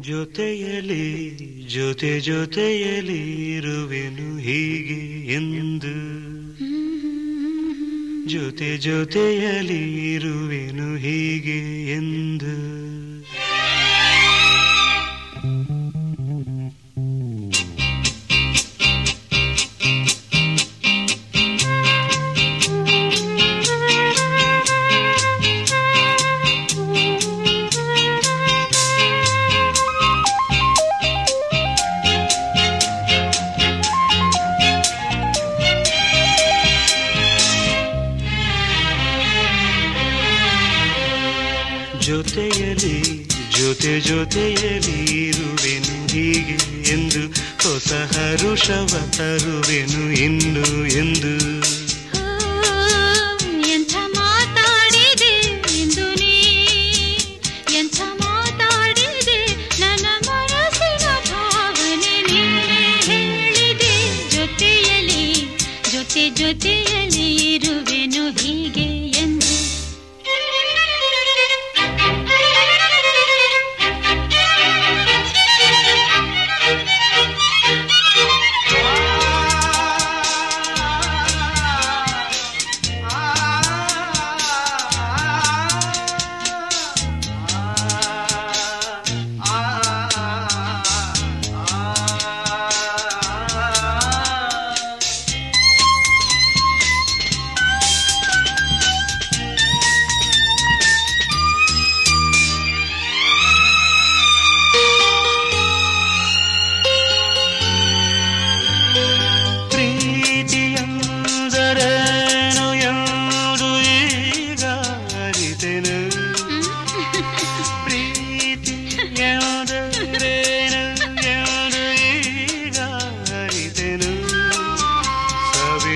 ಜೊತೆಯಲಿ ಜೊತೆ ಜೊತೆಯಲಿ ಇರುವೆನು ಹೀಗೆ ಎಂದು. ಜೊತೆ ಜೊತೆಯಲಿ ಇರುವೆನು ಹೀಗೆ ಎಂದು. ಜೊತೆಯಲಿ ಜೊತೆ ಜೊತೆಯಲಿ ಇರುವೆನು ಹೀಗೆ ಎಂದು ಹೊಸ ಹರುಷವ ತರುವೆನು ಇನ್ನು ಎಂದು. ಜೊತೆಯಲ್ಲಿ ಮಾತಾಡಿದೆ ಇಂದು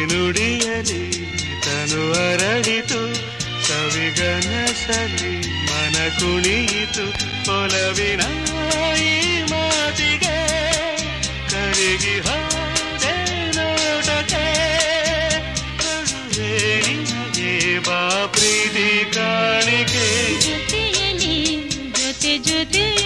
ಸವಿನುಡಿಯಲಿ ತನು ಅರಳಿತು ಸವಿಗನಸಲಿ, ಮನ ಕುಣಿಯಿತು, ಒಲವಿನ ಈ ಮಾತಿಗೆ. ಕರಗಿ ಬಾ ಪ್ರೀತಿ ಕಾಣಿಕೆ. ಜೊತೆಯಲಿ ಜೊತೆ ಜೊತೆಯಲಿ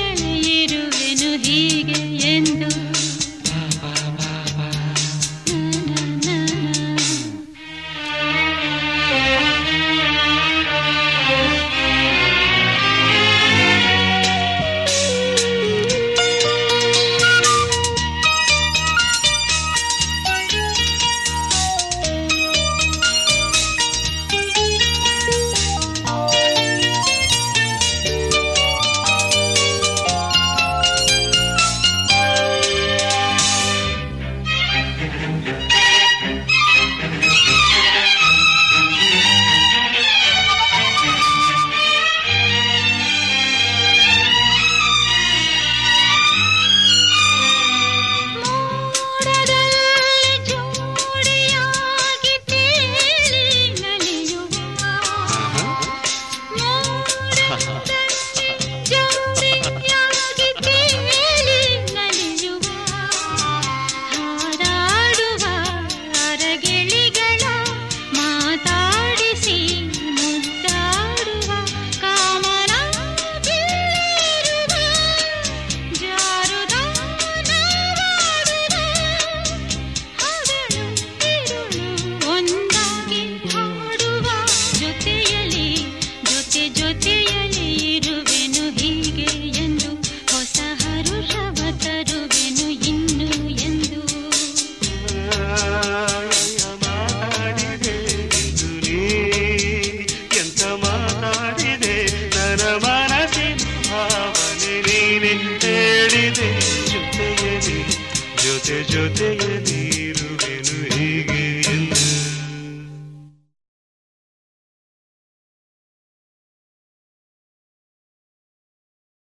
ಜೊತೆಯ ನೀರುವೆ